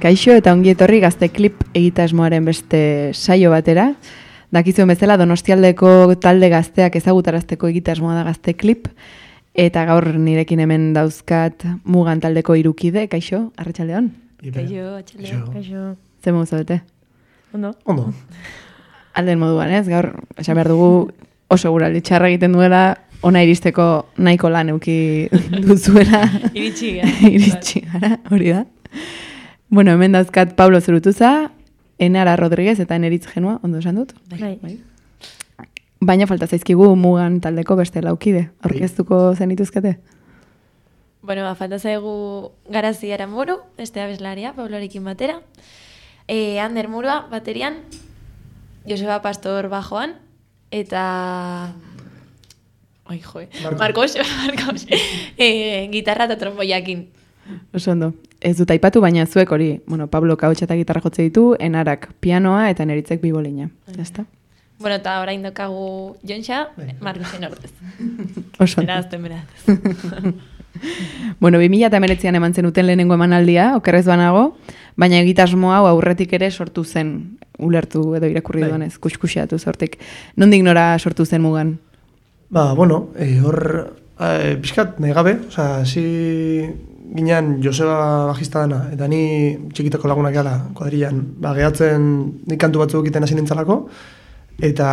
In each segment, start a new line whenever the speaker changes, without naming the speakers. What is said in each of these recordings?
Kaixo eta ongi etorri gazte klip egitasmoaren beste saio batera. Dakizuen bezala Donostialdeko talde gazteak ezagutarazteko egitasmoa da gazte klip. Eta gaur nirekin hemen dauzkat mugan taldeko irukide, kaixo, arratsaldeon.
Kaixo, atxaldeon.
Kaixo.
Zer modu zaudete?
Ondo.
Ondo.
Alden moduan, ez? Gaur, esan behar dugu oso gura txarra egiten duela, ona iristeko nahiko lan euki duzuela.
Iritsi gara.
Iritsi gara, hori da. Bueno, hemen dauzkat Pablo Zerutuza, Enara Rodriguez eta Eneritz Genua, ondo esan dut?
Bai.
Baina falta zaizkigu mugan taldeko beste laukide. Aurkeztuko zenituzkete?
Bueno, ba, falta zaigu garazi aramuru, beste abeslaria, Pablorekin batera. E, Ander Murua, baterian, Joseba Pastor bajoan, eta... Oi, joe.
Marcos.
Marcos, Marcos. e, gitarra eta tromboiakin.
Oso ondo. Ez dut aipatu, baina zuek hori, bueno, Pablo kautxa eta gitarra jotze ditu, Enarak pianoa eta Eneritzek bibolina. Ezta?
Bueno, eta orain dokagu Jonxa,
Bai.
Marcosen ordez.
Oso ondo.
Berazten, beraz.
Bueno, 2019an eman zenuten lehenengo emanaldia, okerrez banago, baina egitasmo hau aurretik ere sortu zen, ulertu edo irakurri
Bai.
duanez, kuskusiatu sortik. Nondik nora sortu zen mugan?
Ba, bueno, e, hor, e, pixkat, nahi gabe, oza, hasi ginean Joseba bajista dana, eta ni txikitako lagunak gala, kuadrillan, ba, gehatzen nik kantu batzuk egiten hasi nintzalako, eta,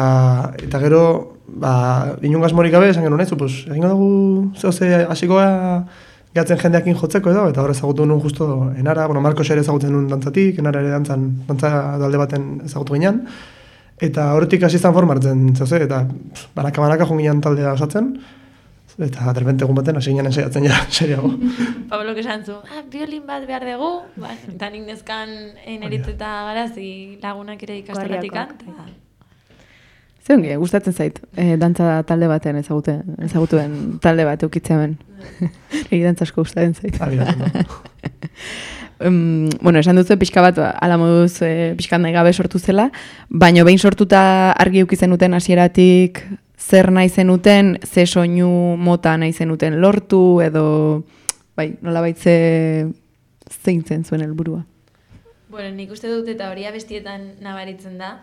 eta gero, ba, inungaz morik gabe, esan genuen ez, pues, egingo dugu zeo ze hasiko gara gehatzen jendeakin jotzeko edo, eta hor ezagutu nuen justo enara, bueno, Marcos ere ezagutzen nuen dantzatik, enara ere dantzan, dantza talde baten ezagutu ginean, Eta horretik hasi izan formartzen, zauze, eta pff, banaka-banaka jungian taldea osatzen, eta derbente egun baten hasi ginen ensaiatzen ja, seriago.
Pablo esan zu, ah, biolin bat behar dugu, ba, eta nik nezkan eneritz eta garazi lagunak ere ikastolatikan.
Ze ongi, gustatzen zait, e, dantza talde baten ezaguten, ezagutuen talde bat eukitzen hemen. Egi dantza asko gustatzen zait.
Abiatzen da.
Um, bueno, esan duzu pixka bat, ala moduz e, pixka nahi gabe sortu zela, baina behin sortuta argi euki zenuten hasieratik zer nahi zenuten, ze soinu mota nahi zenuten lortu, edo, bai, nola baitze zein zen zuen helburua.
Bueno, nik uste dut eta hori abestietan nabaritzen da.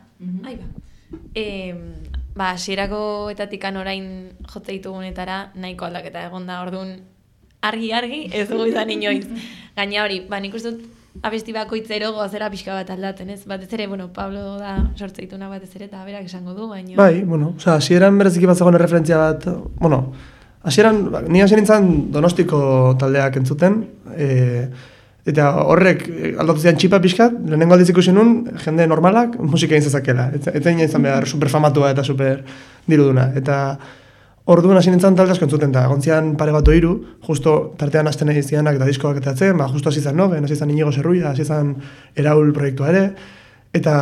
Ai ba. E, ba, hasierako etatik orain jotze ditugunetara nahiko aldaketa egon da, orduan argi-argi ez dugu izan inoiz. Gaina hori, ba, nik uste dut abesti bakoitzero goazera pixka bat aldaten, ez? Batez ere, bueno, Pablo da sortze dituna batez ere, eta berak esango du, baina...
Bai, bueno, osea, hasieran bereziki bat zegoen referentzia bat, bueno, hasieran, ba, ni hasi nintzen donostiko taldeak entzuten, e, eta horrek e, aldatu zian txipa pixkat, lehenengo aldiz ikusi nun, jende normalak musika egin zezakela. Ez ez zen izan behar superfamatua eta super diruduna. Eta orduan hasi nintzen talde asko entzuten, eta gontzian pare bat hiru, justo tartean hasten egin zianak eta diskoak eta atzen, ba, justo hasi zan Nogen, hasi zan Inigo Zerruia, hasi zan Eraul proiektua ere, Eta,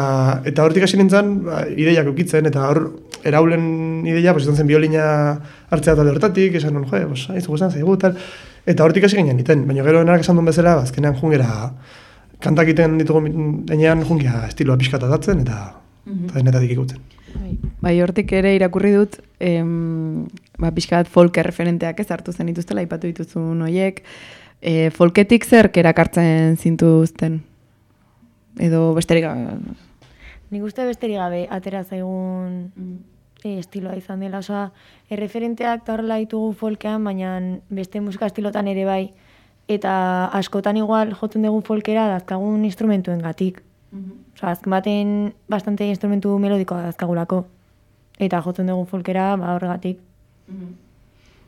eta hortik hasi nintzen, ba, ideiak ukitzen, eta hor, eraulen ideia, pues, izan zen biolina hartzea talde hortatik, esan non, joe, pues, aizu guztan zaigu, tal. Eta hortik hasi ginen iten, baina gero enarak esan duen bezala, ba, azkenean jungera, kantak egiten ditugu enean jungera estiloa pixkata datzen, eta, eta denetatik ikutzen.
Bai, hortik ere irakurri dut, em, ba, pixka bat folk referenteak ez hartu zen dituztela, aipatu dituzun hoiek. E, folketik zer erakartzen zintuzten? Edo besterik gabe?
Nik uste besterik gabe atera zaigun e, estiloa izan dela, osea, erreferenteak eta horrela ditugu folkean, baina beste musika estilotan ere bai, eta askotan igual jotzen dugu folkera dazkagun instrumentuen gatik. Osea, azken baten bastante instrumentu melodikoa dazkagulako. Eta jotzen dugu folkera, ba horregatik.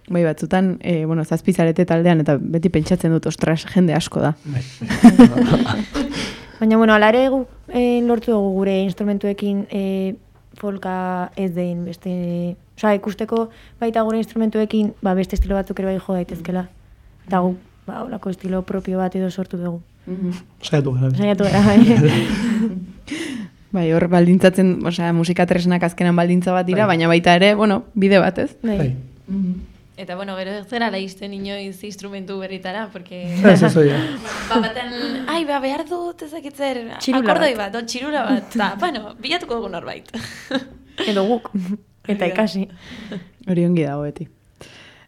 Bai, batzutan, e, bueno, zazpizarete taldean, eta beti pentsatzen dut, ostras, jende asko da.
Bai.
Baina, bueno, alare gu, e, lortu dugu gure instrumentuekin e, folka ez dein beste... Osea, ikusteko baita gure instrumentuekin ba, beste estilo batzuk ere bai jo daitezkela. Eta gu, ba, olako estilo propio bat edo sortu dugu.
Saiatu gara.
Saiatu gara, bai.
Bai, hor baldintzatzen, osea, musika tresnak azkenan baldintza bat dira,
Bai.
baina baita ere, bueno, bide bat, ez?
bai.
Bai.
Eta, bueno, gero ez zera laizten inoiz instrumentu berritara, porque...
Ez, ez, oia.
Ba, baten, ai, ba, behar dut ezakitzer,
Txirula
akordoi
bat.
bat, txirula bat, eta, bueno, bilatuko dugu norbait.
Edo guk. Eta ikasi.
Hori ongi dago beti.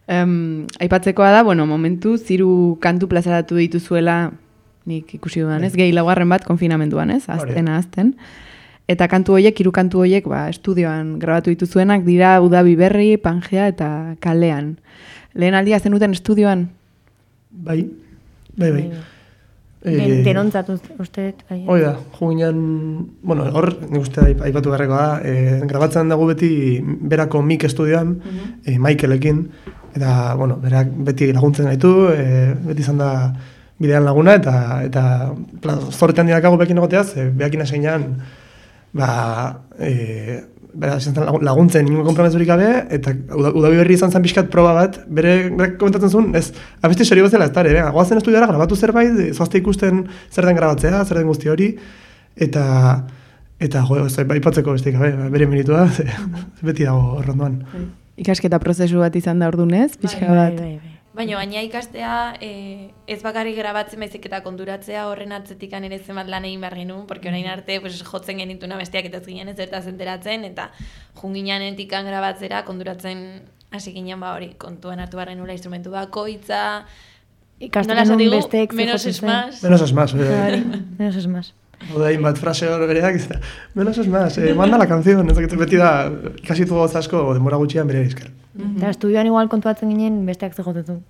Um, aipatzekoa da, bueno, momentu, ziru kantu plazaratu dituzuela nik ikusi dudan, ez? Gehi laugarren bat konfinamenduan, ez?
Hori.
Azten, azten. Eta kantu horiek, hiru kantu horiek, ba, estudioan grabatu dituzuenak dira Udabi Berri, Pangea eta Kalean. Lehen aldia zenuten estudioan?
Bai, bai, bai.
Den, denontzat uste, dut, bai.
Hoi da, juginan, bueno, hor, nik uste aip- aipatu beharreko da, e, grabatzen dugu beti berako mik estudioan, e, Michaelekin, eta, bueno, berak beti laguntzen gaitu, e, beti izan da bidean laguna, eta, eta pla, zorte handiak hau bekin egoteaz, e, behakin aseinan, ba, e, bera, laguntzen ingo kompromezurik gabe, eta uda- udabi berri izan zen pixkat proba bat, bere berak komentatzen zuen, ez, abesti serio bezala ez dara, venga, goazen estudiara, grabatu zerbait, e, zoazte ikusten zer den grabatzea, zer den guzti hori, eta, eta, jo, ez aipatzeko besteik gabe, ba, bere meritua, beti dago horrondoan.
Ikasketa prozesu bat izan da ordunez, pixka
bai,
bat.
bai, bai.
Baina baina ikastea e, ez bakarrik grabatzen baizik eta konturatzea horren atzetikan ere zenbat lan egin behar genuen, porque orain arte pues, jotzen genituna besteak eta ez ginen ez zertaz enteratzen, eta junginan entikan grabatzera konturatzen hasi ginen ba hori, kontuan hartu behar genula instrumentu bakoitza,
Ikasten
digu,
besteek
menos es más.
Menos es más, eh,
menos es más.
Haude hainbat frase hor bereak, menos es más, eh, manda la canción, ez dakit beti da, ikasi dugu asko denbora gutxian bere izker.
Eta estudioan igual kontuatzen ginen besteak ze jotzen zuen.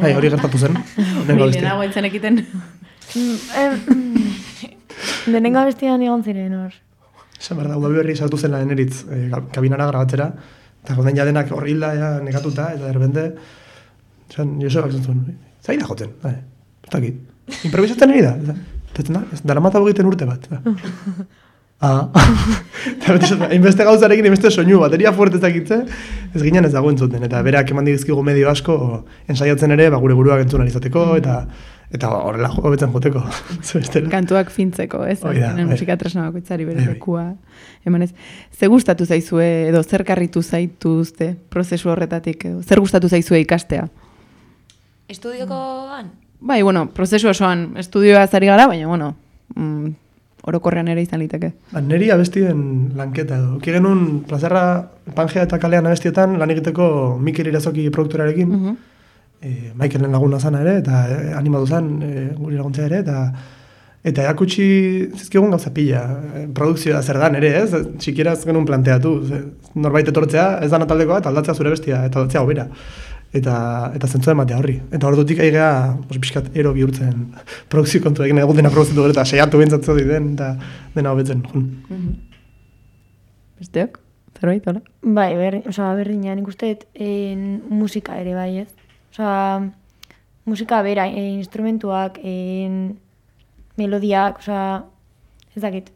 Bai, hori gertatu zen,
lehenago entzen ekiten.
Denengo bestian egon ziren hor.
Esan behar da, berri sartu zen eritz, e, kabinara grabatzera, eta gonden jadenak hor hilda ja, negatuta, eta derbende, esan, Josebak zen zuen, zain da jotzen, bai, ez dakit, improvisatzen ari da, eta, ez, dara mata egiten urte bat. ba. Ah, hainbeste gauzarekin, hainbeste soinu, bateria fuerte ez dakitze, ez ginen ez dago entzuten, eta berak eman dizkigu medio asko, ensaiatzen ere, ba, gure buruak entzun alizateko, eta eta horrela jo betzen joteko.
Kantuak fintzeko, ez?
Hoi da,
Azkenean
bai.
musika tresna bakoitzari bere lekua emanez. Ze gustatu zaizue edo zer karritu zaituzte prozesu horretatik edo zer gustatu zaizue ikastea?
Estudiokoan?
Bai, bueno, prozesu osoan estudioa zari gara, baina, bueno, mm, orokorrean ere izan liteke.
Ba, neri abestien lanketa edo. Ki genuen plazerra Pangea eta kalean abestietan lan egiteko Mikel Irazoki produkturarekin,
Mhm.
e, Michaelen laguna zana ere, eta e, animatu zen e, guri laguntzea ere, eta eta erakutsi zizkigun gauza pila, produkzioa zer dan ere, ez? Txikiera ez genuen planteatu, norbait etortzea, ez da nataldekoa, eta aldatzea zure bestia, eta aldatzea hobera. Eta, eta zentzua ematea horri. Eta ordutik aigea, os, pixkat ero bihurtzen produkzio kontu egin egun dena produzitu gero, eta seiatu bintzatzen den, eta dena hobetzen. jun.
Besteok? Zerbait, hola?
Bai, ber, osea, berdina, nik uste dut en, musika ere bai, ez? Osea, musika bera, e, instrumentuak, en, melodiak, osea, ez dakit.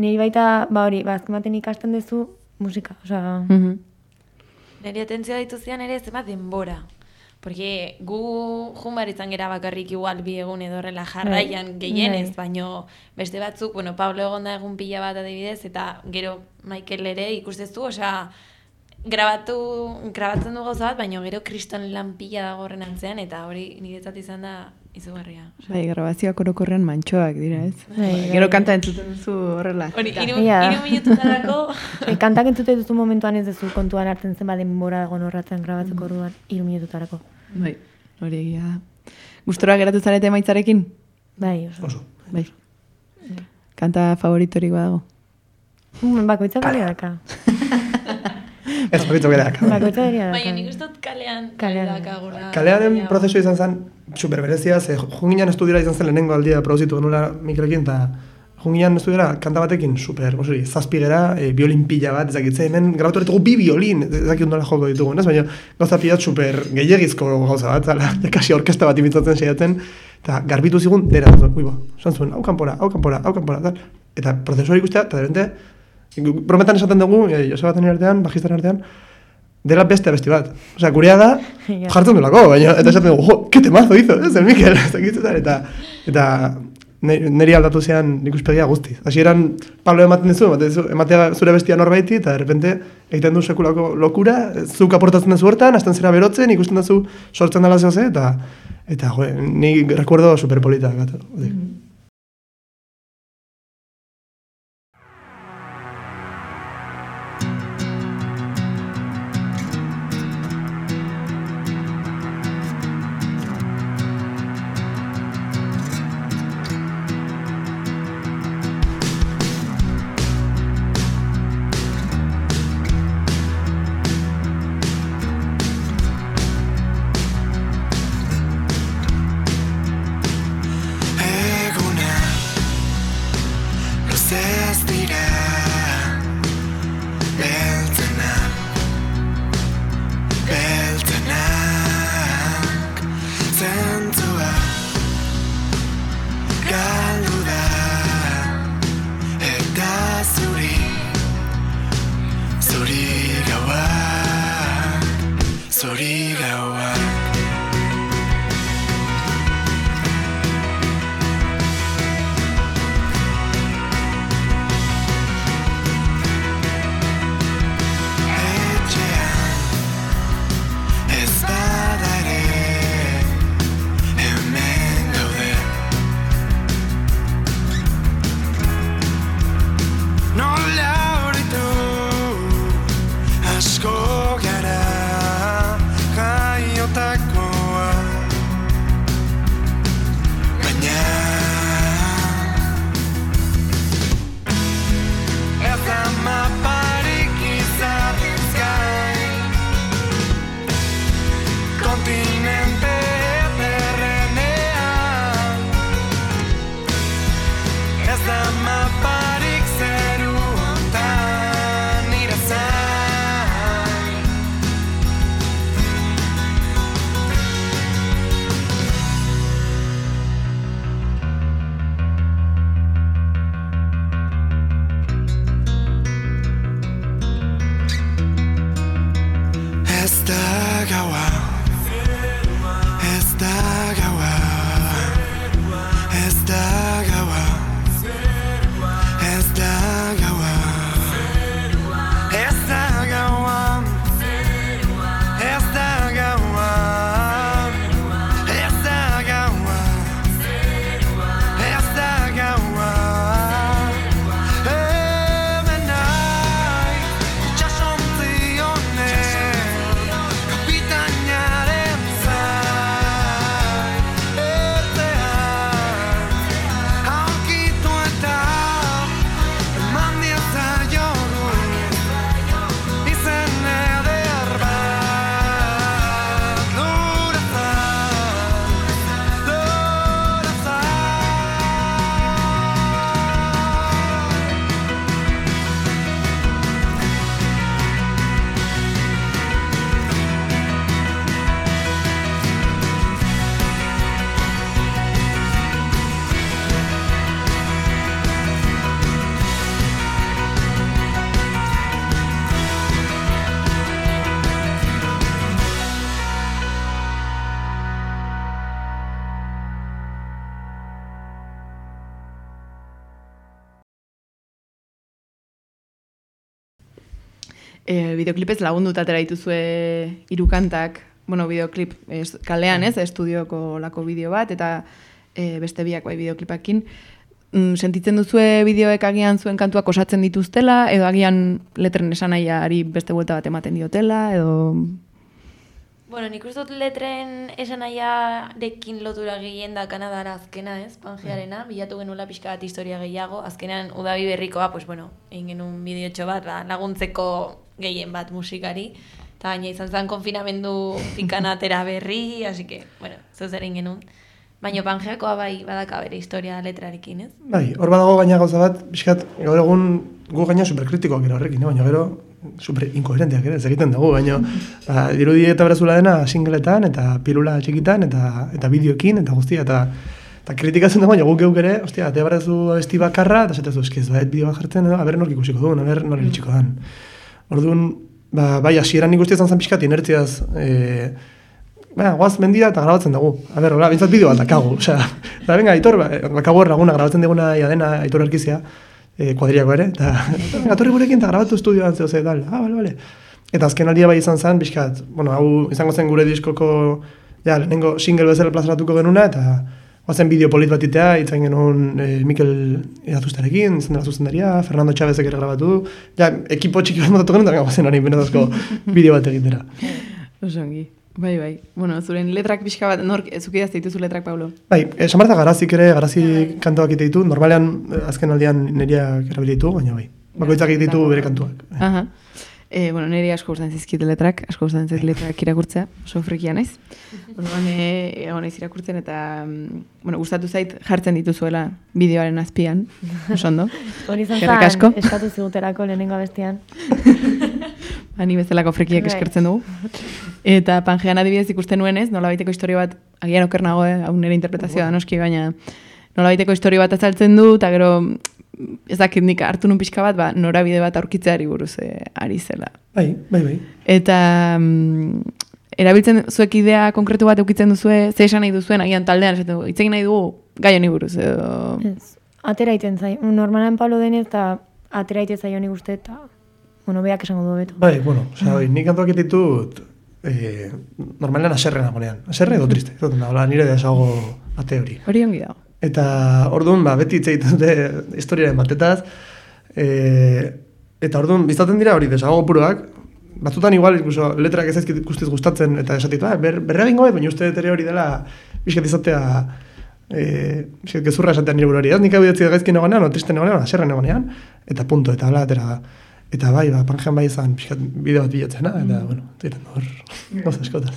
Niri baita, ba hori, ba, azken baten ikasten duzu musika, osea,
Mhm.
Neri atentzioa dituzian ere zenbat denbora. Porque gu jumar izan gera bakarrik igual bi egun edo horrela jarraian
Bai,
gehienez,
bai.
baino beste batzuk, bueno, Pablo egon da egun pila bat adibidez, eta gero Michael ere ikustezu, osea, grabatu, grabatzen du gauza bat, baino gero kriston lan pila dago horren antzean, eta hori niretzat izan da izugarria.
Bai, grabazioak orokorrean mantxoak dira, ez?
Bai,
Gero
bai.
kanta entzuten duzu horrela.
Hori, iru, iru minututarako,
e, kantak entzute duzu momentuan ez duzu kontuan hartzen zenba denbora egon horratzen grabatzeko orduan, hiru minututarako.
Bai, hori egia da. Gustora geratu zarete emaitzarekin?
Bai, oso.
Oso.
Bai. Kanta favoritorik badago?
Mm, Bakoitza bere daka.
Ez, bakitzo gereak.
Bakoitza bere daka.
baina nik uste dut kalean,
Kalean.
dakagula.
Kalearen prozesua izan zen super berezia, ze junginan estudiara izan zen lehenengo aldia produzitu genula Mikelekin, eta junginan estudiara kanta batekin super, osori, zazpi gera, e, biolin pila bat, ezakitze, hemen grabatu ditugu bi biolin, ezakit nola joko ditugu, ez? Baina gauza pila super gehiagizko gauza bat, zala, kasi orkesta bat imitzatzen saiatzen, eta garbitu zigun, dera, ui bo, zuen, hau kanpora, hau kanpora, hau kanpora, eta prozesua ikustea, eta de repente, brometan esaten dugu, e, Joseba artean, bajistaren artean, dela beste abesti bat. Osea, gurea da,
Ja.
jartzen duelako, baina, eta esaten dugu, jo, ke temazo hizo, ez, el Mikel, eta, eta ne- niri aldatu zean ikuspegia guztiz. Hasieran Pablo ematen dizu, ematen dizu, ematea zure bestia norbaiti, eta de repente egiten du sekulako lokura, zuk aportatzen duzu hortan, hasten zera berotzen, ikusten duzu sortzen dela zehose, eta, eta, jo, ni recuerdo superpolita, gato.
zori
E, bideoklipez lagunduta atera dituzue hiru kantak, bueno, bideoklip ez, kalean, ez, estudioko lako bideo bat, eta e, beste biak bai bideoklipakin. Mm, sentitzen duzue bideoek agian zuen kantuak osatzen dituztela, edo agian letren esanaiari beste buelta bat ematen diotela, edo...
Bueno, nik uste dut letren esanaiarekin lotura gehien da Kanadara azkena, ez? Pangearena, bilatu genuela pixka bat historia gehiago. Azkenean, udabi berrikoa, pues bueno, egin genuen bideotxo bat, ba, laguntzeko gehien bat musikari. Eta baina izan zen konfinamendu pikana atera berri, así que, bueno, zeu zer genuen. Baina Pangeakoa bai badaka bere historia letrarekin, ez?
Bai, hor badago gaina gauza bat, pixkat, gaur egun gu gaina superkritikoak gero horrekin, eh? baina gero super inkoherenteak ere, ez egiten dugu, baina ba, dirudi eta berazula dena singletan, eta pilula txikitan, eta eta bideokin, eta guztia, eta eta kritikatzen dugu, baina guk geuk ere, ostia, ate barazu abesti bakarra, eta zatezu, eski ez baiet bideo bat jartzen, edo, aber nork ikusiko duen, aber nor iritsiko dan. Orduan, ba, bai, hasieran nik guztia izan zen pixkat inertziaz, e, Ba, guaz mendira eta grabatzen dugu. A ber, hola, bintzat bideo bat dakagu. Osea, da, venga, Aitor, ba, dakagu erraguna grabatzen diguna ia dena Aitor Erkizia, eh, kuadriako ere, eta venga, torri gurekin eta grabatu estudioan zeo ze, dale, ah, bale, bale. Eta azken aldia bai izan zen, bizkat, bueno, hau izango zen gure diskoko, ja, lehenengo single bezala plazaratuko genuna, eta guazen bideo polit bat itea, itzen genuen eh, Mikel Eratuztarekin, izan dela zuzendaria, Fernando Chavezek ere grabatu du, ja, ekipo txiki bat motatu genuen, eta hori benetazko bideo bat egitera.
Osongi. Bai, bai. Bueno, zuren letrak pixka bat, nork, zuki dazte dituzu letrak, Paulo?
Bai, esan behar da garazik ere, garazi kantuak ite ditu, normalean eh, azken aldian neriak erabili ditu, baina bai. Bakoitzak ditu bere kantuak.
Aha. E, bueno, niri asko gustatzen zizkit letrak, asko gustatzen zait letrak irakurtzea, oso frikia naiz. Orduan, e, naiz irakurtzen eta, mm, bueno, gustatu zait jartzen dituzuela bideoaren azpian, oso ondo.
Hori izan zen, eskatu ziguterako lehenengo abestian.
Ani bezalako frekiak
Bai.
eskertzen dugu. Eta pangean adibidez ikusten nuen nola baiteko historia bat, agian oker nago, eh, hau nire interpretazioa noski, baina nola baiteko historia bat azaltzen du, eta gero ez dakit nik hartu nun pixka bat, ba, norabide bat aurkitzeari buruz eh, ari zela.
Bai, bai, bai.
Eta mm, erabiltzen zuek idea konkretu bat eukitzen duzue, ze esan nahi duzuen, agian taldean, esaten dugu, hitz egin nahi dugu, gai honi buruz, edo...
Ez, atera iten zai. Normalan Pablo denez, eta atera iten zai honi guzti, eta, bueno, beak esango du beto.
Bai, bueno, osea, bai, nik kantuak ditut eh, normalean aserre nagonean. Aserre edo triste. Hola, nire desago ate hori.
Hori ongi dago.
Eta orduan, ba, beti hitz egiten dute historiaren batetaz, e, eta orduan, bizaten dira hori desago puroak, batzutan igual, incluso, letrak ez zaizkit guztiz gustatzen, eta esatit, ba, ber, berra bingo baina uste dut ere hori dela, bizkat izatea, e, bizkat gezurra esatea nire buruari, ez nik hau idatzi gaizki nagonean, o triste nagonean, o aserre nagonean, eta punto, eta hala, atera. Da. Eta bai, ba, panjean bai izan, bizkat bideo bat bilatzena, eta, bueno, ziren hor, gauza eskotaz.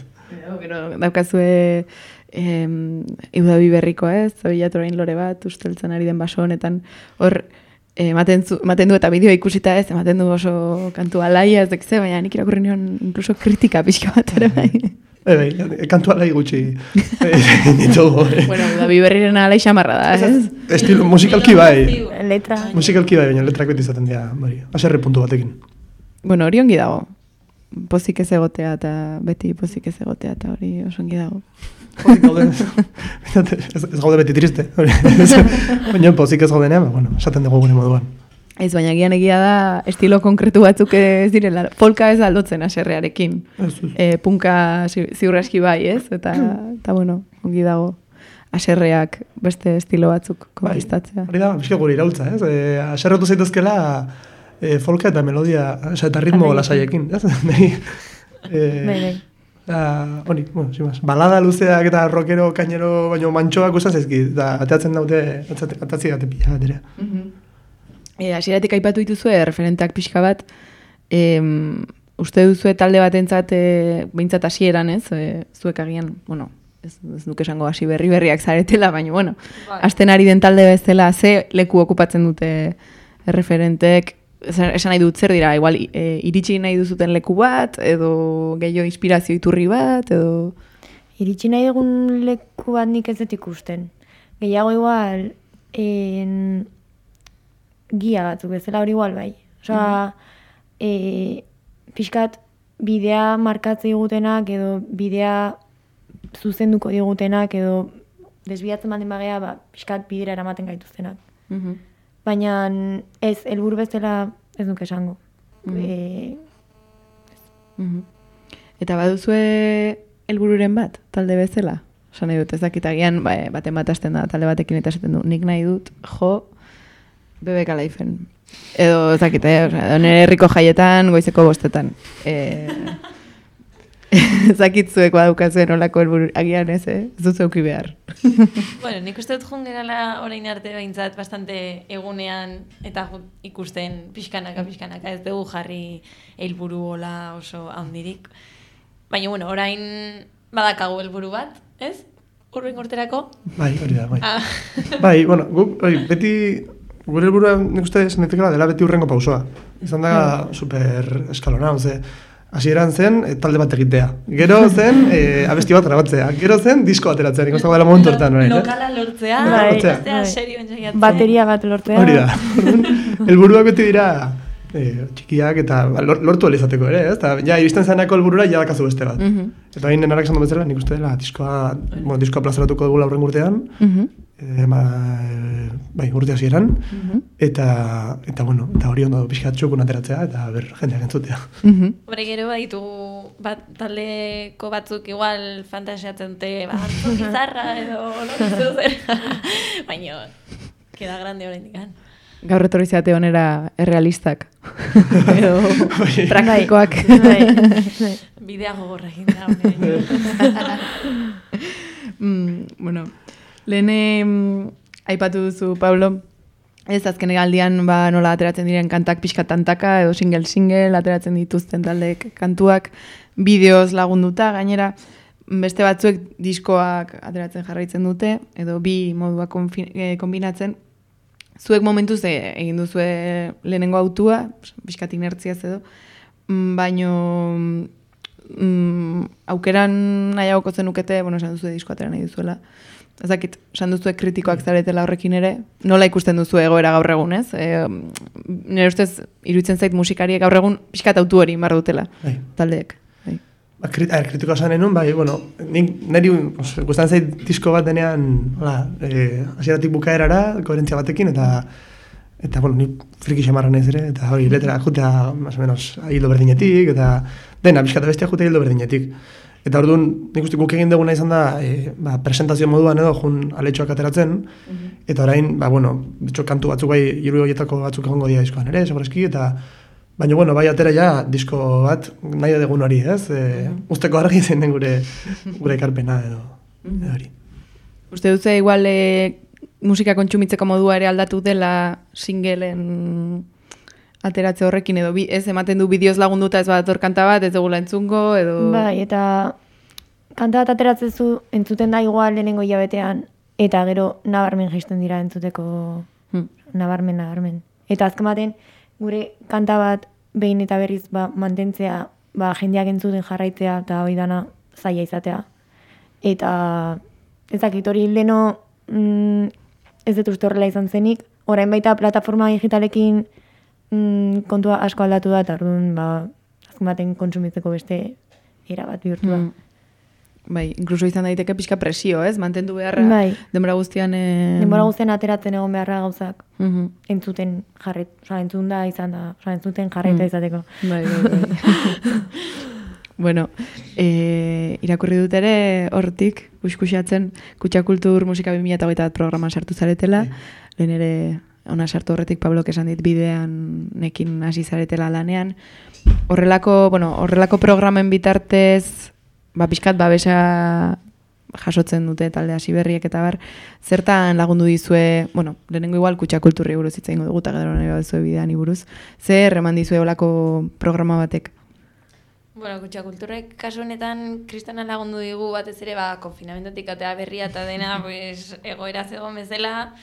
Gero, daukazue em, Iudabi berrikoa ez, Zabilatroain lore bat, usteltzen ari den baso honetan, hor, ematen, zu, ematen du eta bideo ikusita ez, ematen du oso kantu alaia ez dekize, baina nik irakurri nion incluso kritika pixka bat ere bai.
Bai, bai, kantu alai gutxi eh, ditugu. eh.
bueno, Iudabi berriren alai xamarra da, ez?
Estilo musikalki bai.
Letra,
Musikalki bai, baina letrak beti izaten dira, bai. Aserre puntu batekin.
Bueno, hori ongi dago. Pozik ez egotea eta beti pozik ez egotea eta hori oso ongi dago.
Pozik gaude, ez, gaude beti triste. baina pozik ez gaudenean, ba, bueno, esaten dugu gure moduan.
Ez, baina gian egia da, estilo konkretu batzuk ez direla, polka ez aldotzen aserrearekin.
Ez, ez.
E, punka zi- ziur aski bai, ez? Eta, eta bueno, ongi dago aserreak beste estilo batzuk konkistatzea.
Hori da, bizka gure iraultza, ez? E, aserratu zaitezkela e, folka eta melodia, oza, eta ritmo
Bai.
lasaiekin, ez? E,
bai, bai.
Da, hori, bueno, sin más. Balada luzeak eta rockero, kainero, baino mantxoak gustan zaizki, eta ateatzen daute, atatzi date pila bat ere.
E, hasieratik aipatu dituzue, referenteak pixka bat, em, uste duzue talde batentzat, e, behintzat hasieran ez, e, zuek agian, bueno, ez, ez nuke esango hasi berri berriak zaretela, baina, bueno,
Bai.
hasten ari den talde bezala, ze leku okupatzen dute referentek, esan nahi dut zer dira, igual e, iritsi nahi duzuten leku bat, edo gehiago inspirazio iturri bat, edo...
Iritsi nahi dugun leku bat nik ez dut ikusten. Gehiago igual, en, gia batzuk bezala hori igual bai. Osa, e, pixkat bidea markatze digutenak edo bidea zuzenduko digutenak edo desbiatzen baldin bagea, ba, pixkat bidera eramaten gaituztenak.
Mhm.
Baina ez, helburu bezala ez nuke esango. E,
Mhm. Eta baduzue helbururen bat, talde bezala? Osa nahi dut, ez dakit agian, ba, baten bat hasten da, talde batekin eta esaten du, nik nahi dut, jo, bebek alaifen. Edo, ez dakit, eh? Edo nire herriko jaietan, goizeko bostetan. E, ez dakit zuek badukazuen olako helburu, agian ez, eh? Ez dut behar.
Bueno, nik uste dut jun gerala orain arte behintzat bastante egunean eta ikusten pixkanaka, pixkanaka, ez dugu jarri helburu hola oso handirik. Baina, bueno, orain badakagu helburu bat, ez? Urben urterako?
Bai, hori da, bai.
Ah.
Bai, bueno, guk, hori, beti, gure helburua nik uste dela beti urrengo pausoa. Izan da super eskalona, ze, hasieran zen e, talde bat egitea. Gero zen e, abesti bat grabatzea. Gero zen disko ateratzea, nik dela momentu hortan orain, eh?
Lokala lortzea,
Bai,
bestea
bai.
serio
bateria bat lortzea.
Hori da. Orduan, Helburuak beti dira e, txikiak eta ba, lor- lortu ahal izateko ere, ez? Eta ja, iristen zanako helburura ja dakazu beste bat.
Mhm.
Eta hain denarak esan bezala, nik uste dela diskoa, bueno, diskoa plazaratuko dugu laurren urtean,
Mhm.
e, ma, e, bai, urte hasieran,
Mhm.
eta, eta bueno, eta hori ondo pixkat txukun ateratzea, eta ber, jendeak entzutea.
Mhm.
Hombre, gero baditugu bat, taldeko batzuk igual fantasiatzen dute, ba, bizarra edo lortu zer. Baina, queda grande orain dikan.
Gaur etorri zeate onera errealistak. Edo
Bai.
praktikoak.
Bai, bai.
Bidea gogorra egin da.
Mm, bueno, lehen aipatu duzu, Pablo, ez azken aldian ba, nola ateratzen diren kantak pixka tantaka edo single-single ateratzen dituzten taldeek kantuak, bideoz lagunduta, gainera beste batzuek diskoak ateratzen jarraitzen dute, edo bi moduak konfi- eh, kombinatzen, zuek momentuz e, egin duzue lehenengo autua, pixkat inertziaz edo, mm, baino mm, aukeran nahiagoko zenukete, bueno, esan duzu disko atera nahi duzuela. Ez dakit, esan duzu kritikoak zaretela horrekin ere, nola ikusten duzu egoera gaur egun, ez? E, nire ustez, iruditzen zait musikariek gaur egun pixkat autu hori inbar dutela,
Bai.
taldeek. Bai.
ba, krit, er, kritikoa esan enun, bai, bueno, nik niri os, gustan zait disko bat denean, hola, eh, hasieratik bukaerara, koherentzia batekin, eta eta, bueno, ni friki xamarra naiz ere, eta hori, letra jutea, más o menos, hildo berdinetik, eta dena, bizkata bestia jutea hildo berdinetik. Eta orduan, nik uste guk egin duguna izan da, e, ba, presentazio moduan edo, jun aletxoak ateratzen, eta orain, ba, bueno, bitxo kantu batzuk bai, hiru horietako batzuk egongo dira diskoan ere, segurazki, eta Baina, bueno, bai atera ja disko bat nahi dugun hori, ez? E, usteko argi zen den gure, gure ekarpena edo, edo hori.
Uste dut igual e, musika kontsumitzeko modua ere aldatu dela singelen ateratze horrekin edo bi, ez ematen du bideoz lagunduta ez badator kanta bat, ez dugula entzungo edo...
Bai, eta kanta bat ateratzen zu entzuten da igual lehenengo hilabetean, eta gero nabarmen jaisten dira entzuteko
Hmm.
nabarmen, nabarmen. Eta azken baten, gure kanta bat behin eta berriz ba, mantentzea, ba, jendeak entzuten jarraitzea eta hori dana zaila izatea. Eta ez dakit hori leno mm, ez dut uste horrela izan zenik, orain baita plataforma digitalekin mm, kontua asko aldatu da, eta orduan ba, azken baten kontsumitzeko beste era bat bihurtu da.
Mm. Bai, inkluso izan daiteke pixka presio, ez? Mantendu beharra
Bai.
denbora guztian... E...
Denbora guztien ateratzen egon beharra gauzak
Mhm.
entzuten jarret, oza, entzun da izan da, oza, entzuten jarraita
Mm.
izateko.
Bai, bai, bai. bueno, e, irakurri dut ere hortik, kuskusatzen, kutsakultur musika 2008 bat programan sartu zaretela, lehen ere ona sartu horretik Pablo esan dit bidean nekin hasi zaretela lanean. Horrelako, bueno, horrelako programen bitartez, ba, pixkat babesa jasotzen dute talde hasi berriek eta bar, zertan lagundu dizue, bueno, lehenengo igual kutsakulturri buruz hitz egingo dugu eta gero nahi baduzue bidean buruz, zer eman dizue olako programa batek?
Bueno, kutsa kulturrek kasu honetan kristana lagundu digu batez ere ba konfinamentotik atea berria eta dena pues egoera zegoen bezala.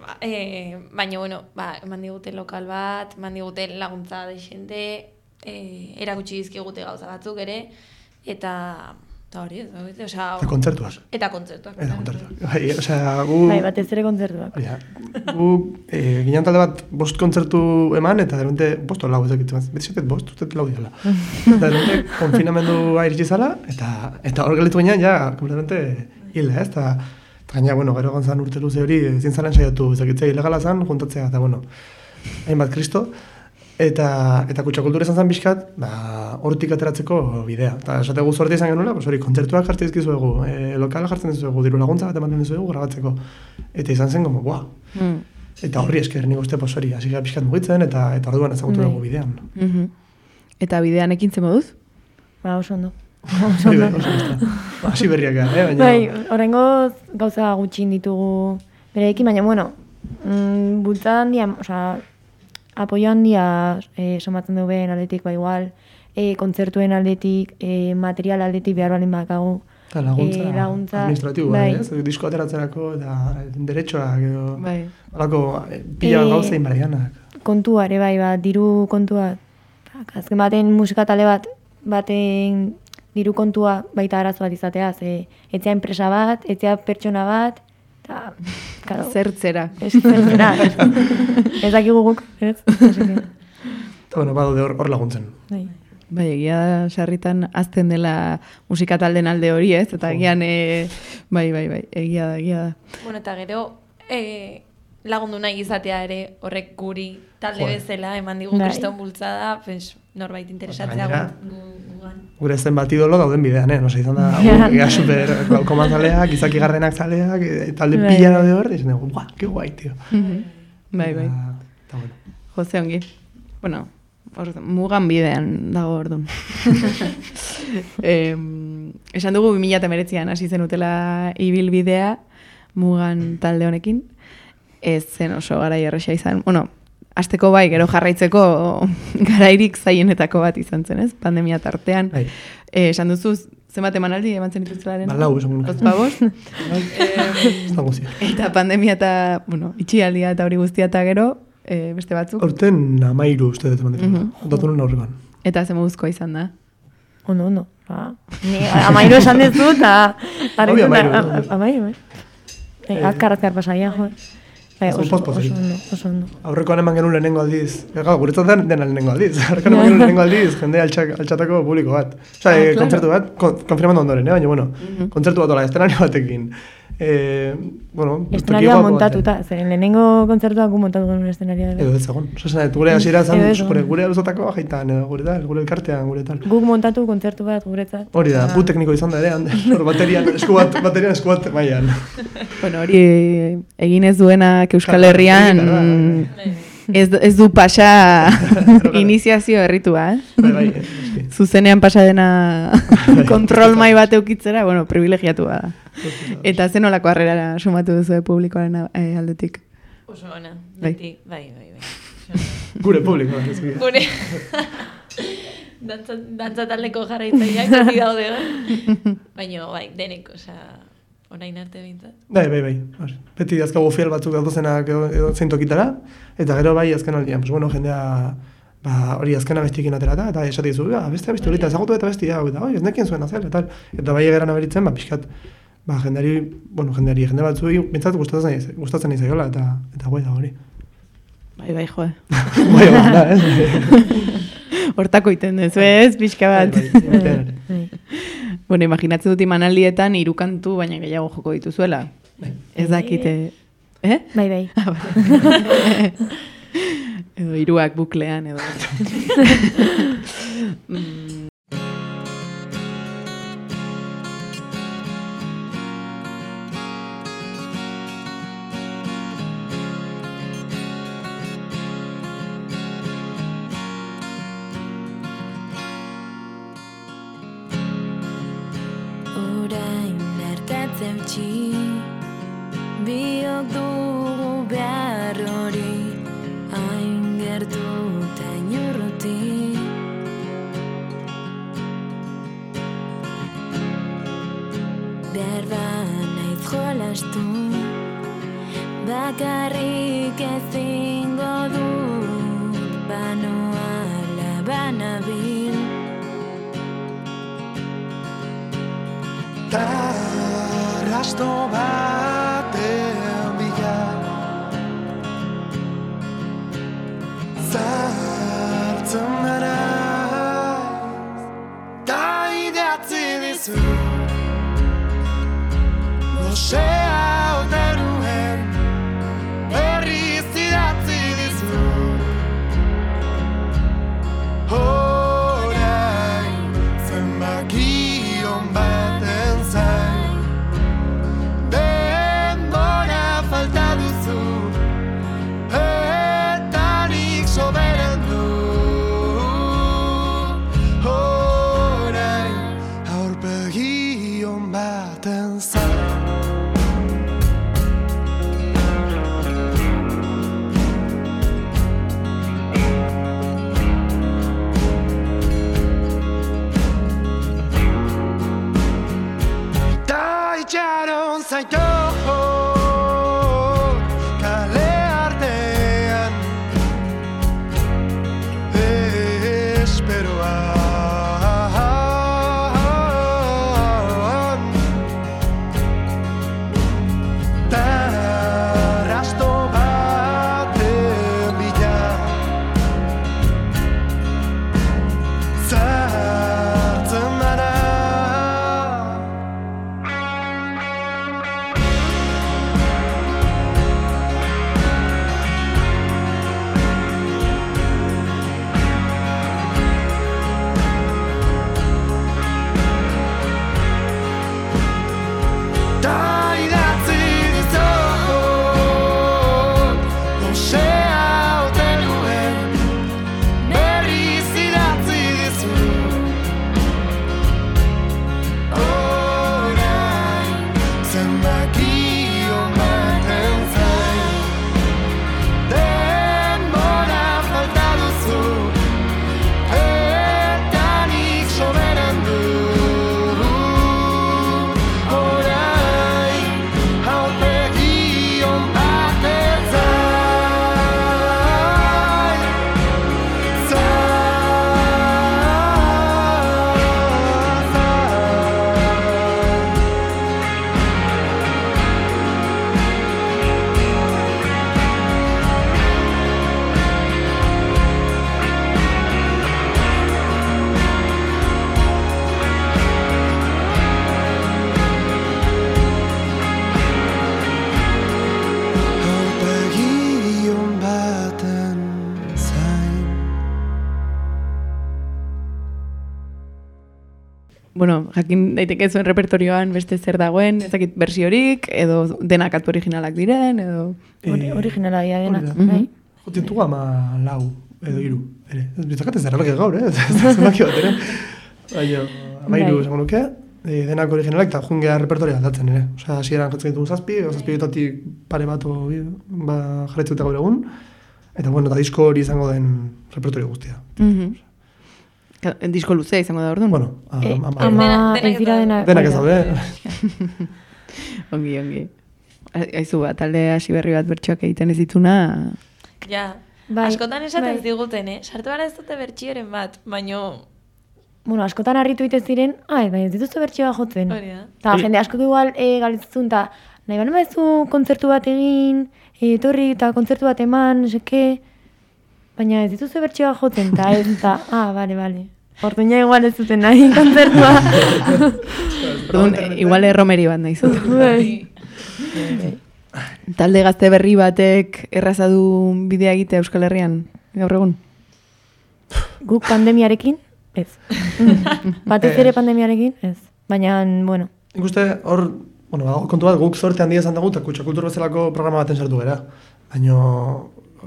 Ba, e, baina bueno, ba eman digute lokal bat, eman digute laguntza de xente, e, erakutsi dizkigute gauza batzuk ere eta eta hori, hori, osea,
Eta kontzertuaz.
eta kontzertuak.
Eta kontzertuak. Bai, osea, gu...
Bai, batez ere kontzertuak.
Da. Gu, e, ginen talde bat bost kontzertu eman, eta de repente, bost lau ez dakit, beti zetet bost, uste lau diala. eta de repente, konfinamendua iritsi zala, eta, eta hor galitu ginean, ja, kompletamente hil, ez? Eta gaina, bueno, gero gontzan urte luze hori, ezin zaren saiatu, ez dakitzea, ilegala zan, juntatzea, eta, bueno, hainbat kristo, eta, eta kutsakultura izan zen bizkat, ba, hortik ateratzeko bidea. Eta esate gu suerte izan genuela, pues hori, kontzertuak jartzen dizkizuegu, e, lokal jartzen dizuegu, diru laguntza bat ematen dizuegu grabatzeko. Eta izan zen, como, buah,
Mm.
Eta horri esker nik uste pos hori, hasi gara pixkat mugitzen, eta eta orduan ezagutu
Bai.
dugu bidean.
Mhm. Eta bidean ekin moduz?
Ba, oso ondo.
Bai. Hasi berriak gara, eh? baina...
Bai, horrengo gauza gutxin ditugu bereekin, baina, bueno, mm, bultzada handia, osea, apoio handia eh, somatzen du behen aldetik, ba, igual, eh, kontzertuen aldetik, eh, material aldetik behar balin bakagu.
Eta laguntza,
eh, laguntza,
administratiboa,
bai.
ez? Disko ateratzerako, eta derechoak, edo...
Bai.
Halako, eh, pila
Eh,
gauza inbarianak.
kontua ere bai, ba, diru kontua, azken baten musika talde bat, baten diru kontua baita arazo bat izatea, ze etzea enpresa bat, etzea pertsona bat, eta, karo,
Zertzera.
ez zera, ez dakigu guk, ez?
Bueno, badaude hor, hor laguntzen.
bai.
Bai, egia sarritan azten dela musika talden alde hori, ez? Eta egian, e, bai, bai, bai, egia da, egia da.
Bueno, eta gero e, lagundu nahi izatea ere horrek guri talde
Joder.
bezala eman digu
Bai.
kriston bultzada, pues, norbait interesatzea gu-.
Gure zenbat idolo dauden bidean, eh? Nosa izan da,
Ja.
gu, ega super koman zaleak, izaki gardenak zaleak, talde
Bai.
pila daude hor, izan dugu, guau, que guai, tio.
Bai, bai.
Eta, eta bueno.
Jose ongi. Bueno, hor, mugan bidean dago orduan. em, esan dugu 2019an hasi zenutela ibil bidea mugan talde honekin. Ez zen oso garai erresa izan. Bueno, asteko bai, gero jarraitzeko garairik zaienetako bat izan zen, ez? Pandemia tartean.
Bai.
Eh, esan duzu, zenbat emanaldi eman zen dituzularen?
Ba, lau, esan.
Bost
guztia.
Eta pandemia eta, bueno, itxialdia eta hori guztia eta gero, eh, beste batzuk.
Horten amairu uste dut eman
Mhm.
dut. Datu nuen aurrekoan.
Eta ze moduzkoa izan da.
Ondo, ondo. Ba, ni amairu esan dezu, eta...
Hori amairu,
Amairu, eh? Eh, azkar, azkar pasaia, jo. Bai,
oso
oso, oso ondo.
Aurrekoan eman genuen lehenengo aldiz. Ega, guretzat den dena lehenengo aldiz. Aurrekoan eman genuen lehenengo aldiz, jende altxak, altxatako publiko bat. Osa,
Ah,
eh,
claro.
kontzertu bat, kon, konfirmando ondoren, eh? baina, bueno, kontzertu bat ola, estenario batekin. Eh, bueno, guapo
montatuta,
batean.
zeren lehenengo kontzertuak gu montatu genuen eszenarioa.
Edo ez egon. Dut, gure hasiera zan, gure, gure auzotako jaitan, edo gure tal, gure elkartean, gure tal.
Guk montatu kontzertu bat guretzat.
Hori da,
Eta-
pu tekniko izan da ere, hor baterian, esku bat, baterian esku bat mailan.
Bueno, hori egin ez duenak Euskal Herrian
da,
ez, ez du pasa iniziazio erritua, eh?
Bai, bai.
Zuzenean pasa dena kontrol mai bat eukitzera, bueno, privilegiatua da. Eta zen olako harrera sumatu duzu publikoaren eh, aldetik.
Oso ona,
Bai.
bai, bai, bai.
Gure publiko.
Gure... dantza, dantza taldeko jarraitzaileak beti daude, eh? Baina, bai, denek, osea, orain arte bintzat.
Bai, bai, bai. Beti azkagu fiel batzuk daudezenak edo, edo zeintokitara, eta gero bai azken aldian, pues bueno, jendea ba, hori azkena bestikin aterata, eta esatik zu, ba, beste horita, ezagutu eta bestia, hau, eta oi, ez nekien zuen azel, eta, tal. eta bai egeran aberitzen, ba, pixkat, ba, jendeari, bueno, jendeari, jende batzuei, bintzat gustatzen gustatzen nahi zaiola, eta, eta guai da hori.
Bai, bai, joe.
Guai hori da, ez?
Hortako iten duzu, ez, pixka bat.
Bai, bai, bai, bai.
Bai.
bueno, imaginatzen dut imanaldietan hirukantu baina gehiago joko dituzuela. Ez dakite... Eh?
Bai, bai.
Edo hiruak buklean, edo... mm,
Orain erkatzen txi
bueno, jakin daiteke zuen repertorioan beste zer dagoen, ez dakit bersiorik, edo denak kantu originalak diren, edo...
Eh,
Originala dira dena.
hori da.
bai.
Jotzen dugu ama lau edo hiru, ere. Ez bizakat ez erralak gaur, eh? Ez bat, ere. Baina, ama hiru
Bai.
esango nuke, e, denak originalak eta jungea repertoria aldatzen, ere. Osea, hasieran jotzen ditugu zazpi, edo zazpi pare bat o, ba, jarretzute gaur egun. Eta, bueno, eta disko hori izango den repertorio guztia.
Mhm. Ka- Disko luzea izango da orduan?
Bueno, a-
Eh,
ama,
ama
Dena- denak
ez
ez
hori da.
daude.
Ongi, ongi. Aizu, ba, talde hasi berri bat bertsoak egiten ez dituna...
Ja,
Bai,
askotan esaten
bai.
ziguten, eh? Sartu gara ez dute bertxioren bat, baino...
Bueno, askotan harritu itez ziren, ai, baina ez dituzte bertsioa jotzen.
Hori da.
Ta jende asko igual e, galitzun, ta nahi baizu kontzertu bat egin, etorri eta kontzertu bat eman, seke, baina ez dituzte bertsioa jotzen, ta ez, ta, ah, bale, bale. Orduan ja igual ez duten nahi kontzertua.
Orduan, igual erromeri bat nahi zut.
Bai.
Talde gazte berri batek erraza du bidea egitea Euskal Herrian, gaur egun?
Guk pandemiarekin, ez. Batez ere pandemiarekin, ez. Baina, bueno,
Nik uste hor, bueno, badago kontu bat, guk zorte handia izan dugu, eta kutsa kultur bezalako programa baten sartu gara. Baina,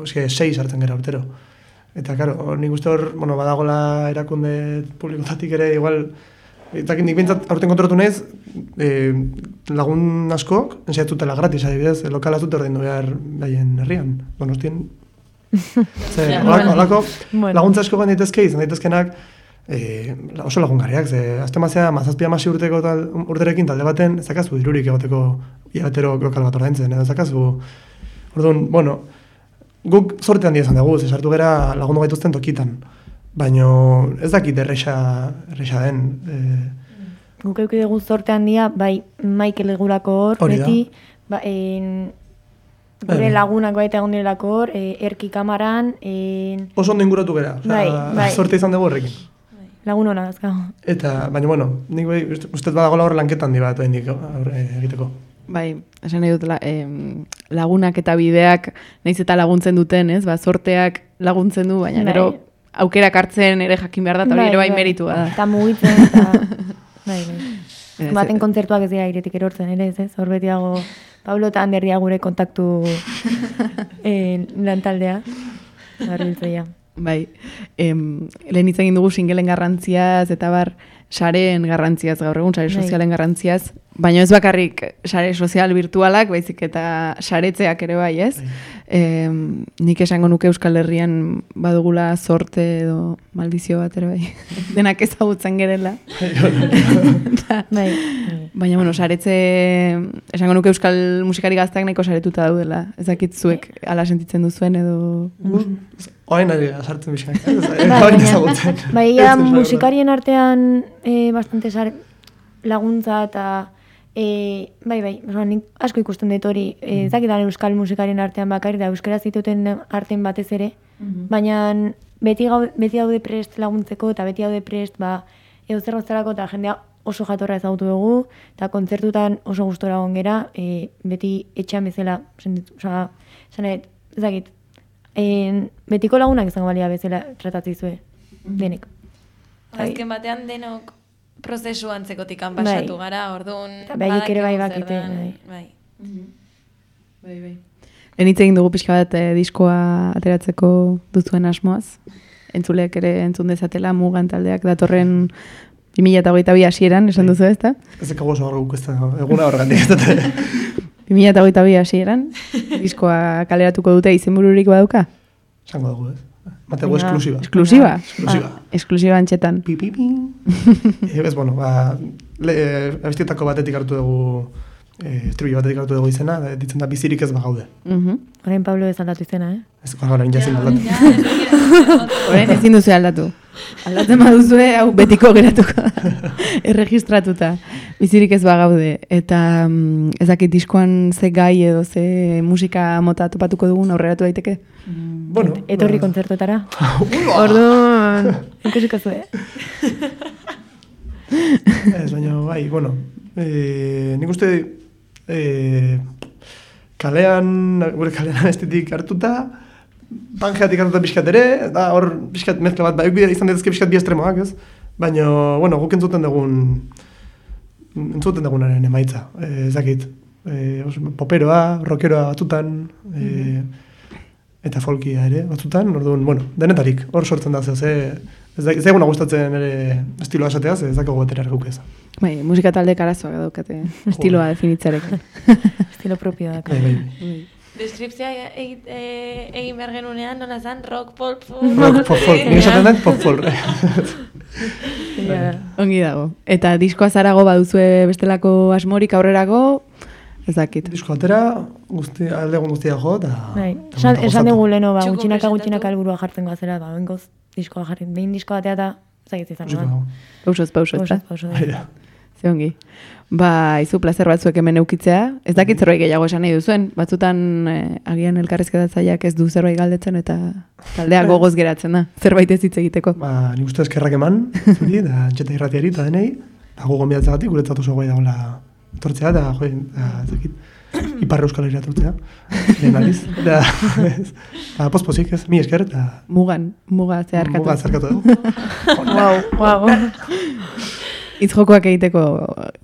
eske, sei sartzen gara urtero. Eta, karo, nik uste hor, bueno, badagola erakunde publikotatik ere, igual, eta nik bintzat aurten konturatu naiz, e, lagun askok, ensaiatutela gratis, adibidez, lokala ez dute ordaindu behar baien herrian, donostien. Ze,
Ja,
holako, holako
Bueno.
laguntza asko ban daitezke, izan daitezkenak, e, oso lagungarriak, ze, azte mazia, mazazpia masi urteko tal, urterekin talde baten, ez dakazu dirurik egoteko hilabetero lokal bat ordaintzen, ez dakazu, orduan, bueno, guk zorte handia izan dugu, sartu gera lagundu gaituzten tokitan, baino ez dakit erresa, erresa den, e,
guk euki dugu zorte handia, bai Michael egurako hor, beti, ba, en,
Bai,
gure
bai.
lagunak baita egon direlako hor, e, erki kamaran, en,
oso ondo inguratu gera,
Bai, bai.
zorte izan dugu horrekin.
lagun hona azkago.
Eta, baina, bueno, nik bai, uste badagoela hor lanketa handi bat aurre egiteko.
Bai, esan nahi dut la, em, lagunak eta bideak naiz eta laguntzen duten, ez? Ba, sorteak laguntzen du, baina
Bai.
gero aukerak hartzen ere jakin behar da, eta hori ere bai meritua da.
Eta mugitzen, eta, bai, bai. Baten kontzertuak ez dira iretik erortzen, ere ez? Hor betiago, Pablo eta Ander dira gure kontaktu eh, lantaldea. Garbiltzeia.
Bai, em, lehen hitz egin dugu singelen garrantziaz, eta bar, sareen garrantziaz gaur egun, sare
Bai.
sozialen garrantziaz, baina ez bakarrik sare sozial virtualak, baizik eta saretzeak ere bai, ez? Em, nik esango nuke Euskal Herrian badugula sorte edo maldizio bat ere bai. Denak ezagutzen gerela.
Bai, bai.
Baina, bueno, saretze, esango nuke euskal musikari gazteak nahiko saretuta daudela. Ez dakit zuek ala sentitzen duzuen edo...
Oain ari sartzen?
Bai,
Oain ezagutzen.
Bai, musikarien artean e, bastante sare, laguntza eta e, bai, bai, oza, nik asko ikusten dut hori, e, ez dakidan euskal musikarien artean bakarrik da euskara zituten artean batez ere, baina beti, gau, beti daude prest laguntzeko eta beti daude prest ba, edo zer eta jendea oso jatorra ezagutu dugu, eta kontzertutan oso gustora egon gera, e, beti etxean bezala, sentitu, oza, dut, ez dakit, en, betiko lagunak izango balia bezala tratatzizue, denek. Bai.
Azken batean denok prozesu antzekotikan
Bai.
pasatu gara, orduan...
Eta beraiek ere bai
badakigu zer
bakite, bai.
bai.
Bai, bai. Lehen hitz egin dugu pixka bat eh, diskoa ateratzeko duzuen asmoaz. Entzuleak ere entzun dezatela mugan taldeak datorren 2022 hasieran, esan duzu ez da?
Ez dekago oso guk ez da, eguna horregandik ez dute.
2022 hasieran, diskoa kaleratuko dute izenbururik badauka?
Esango dugu, ez?
Baina-
esklusiba.
Esklusiba?
Esklusiba.
Ah, esklusiba antxetan.
Pi, pi, pi. e, bueno, ba, le, abestietako batetik hartu dugu, e, estribillo batetik hartu dugu izena, ditzen da bizirik ez bagaude.
Mhm.
Orain Pablo ez aldatu izena, eh?
Ez, gara, injazin aldatu.
Orain ezin duzu aldatu. Aldatzen baduzue, hau betiko geratuko. Erregistratuta. Bizirik ez bagaude. Eta mm, ez dakit diskoan ze gai edo ze musika mota topatuko dugun aurreratu daiteke?
Bueno,
Etorri
ba,
kontzertotara. Orduan, ikusiko zue.
Ez, baina, bai, bueno, e, nik uste e, kalean, gure kalean estetik hartuta, pangeatik hartuta pixkat ere, da hor pixkat mezkla bat, bai, bide izan daitezke pixkat bi estremoak, ez? Baina, bueno, guk entzuten dugun, entzuten dugunaren emaitza, e, ez dakit. E, os, poperoa, rockeroa batutan, e, eta folkia ere batzutan, orduan, bueno, denetarik, hor sortzen da zeo, ze, ez da, gustatzen ere estiloa esatea, ze ez dakigu batera guk ez.
Bai, musika talde arazoak daukate, estiloa definitzarekin.
Estilo propio da.
Bai, bai.
Deskripzia egit, e, egin behar genunean, nola zan, rock, pop,
Rock, pop folk, nire esaten dut pop folk.
Ongi dago. Eta diskoa zarago baduzue bestelako asmorik aurrerago, ez dakit.
Disko atera, guzti, aldegun guztia jo, eta...
Bai, esan, dugu leno, ba, gutxinaka gutxinaka helburua jartzen goazera, ba, bengoz diskoa jarri, behin diskoa batea eta, zagit izan,
Musika
no?
hau.
Pausoz, pausoz,
Pauso,
Bai, da.
Ze ongi. Ba, izu plazer batzuek hemen eukitzea. Ez dakit zerbait gehiago esan nahi duzuen. Batzutan eh, agian elkarrizketatzaileak ez du zerbait galdetzen eta taldeak gogoz geratzen da. Zerbait ez hitz egiteko.
Ba, nik uste eskerrak eman, zuri, da antxeta irratiari eta denei, eta gu gombiatzagatik guretzat oso guai dagoela etortzea, eta jo, eta, ez dakit, Ipar Euskal Herria etortzea, lehen eta, ez, eta pospozik ez, mi esker, eta
Mugan, muga zeharkatu.
muga dugu.
Wow, wow.
Hitz jokoak egiteko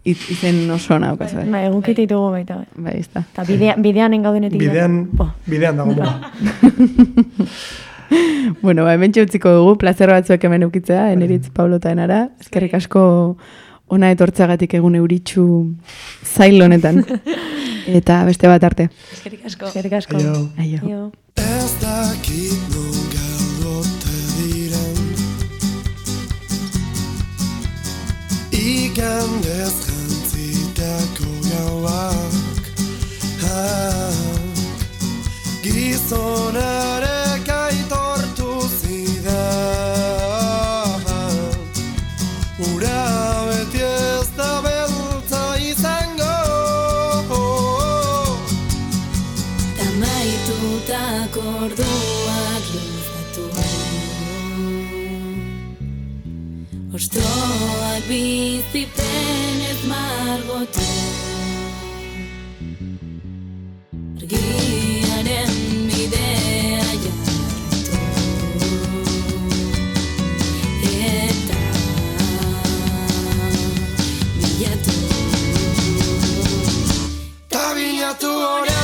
hitz izen oso ona daukazu.
Ba, egukite ditugu baita. bai.
Bai, ez da.
Eta bidea, bidean engaudenetik.
Bidean, bidean dago muga.
Bueno, ba, hemen utziko dugu, plazer batzuek hemen eukitzea, eneritz Pablo eta enara. Eskerrik asko ona etortzeagatik egun euritxu zail honetan. Eta beste bat arte.
Eskerrik asko.
Eskerrik asko.
Aio.
Aio.
Aio.
Ez dakit Igandez jantzitako gauak ah, Gizonarek aitortu zidan Ura beti ez da beltza izango
Tamaitutako orduak luzatu. Ostoak bizipen ez margotu Argiaren bidea jarraitu Eta bilatu
Tabilatu orain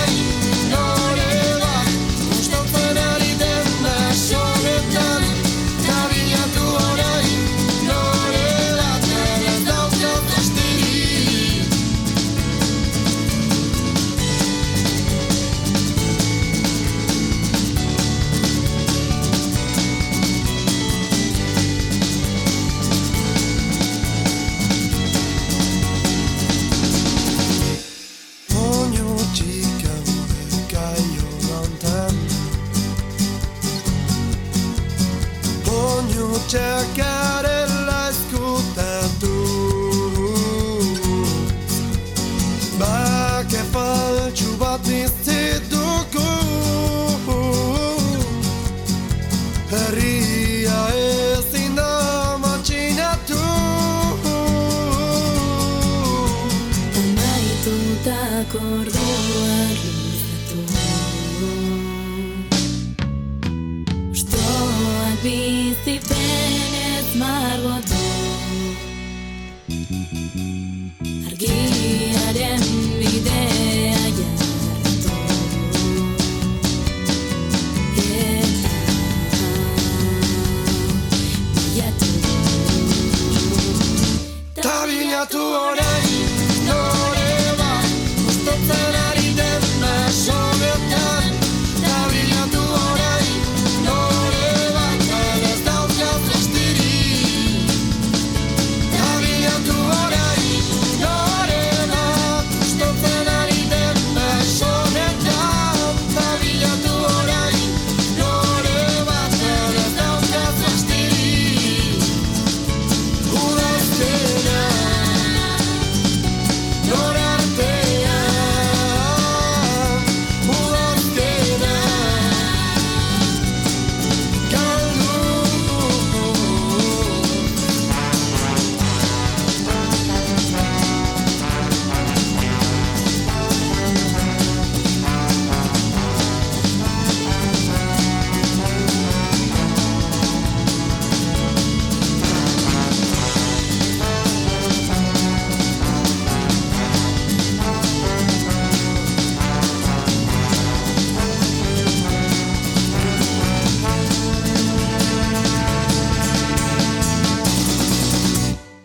yet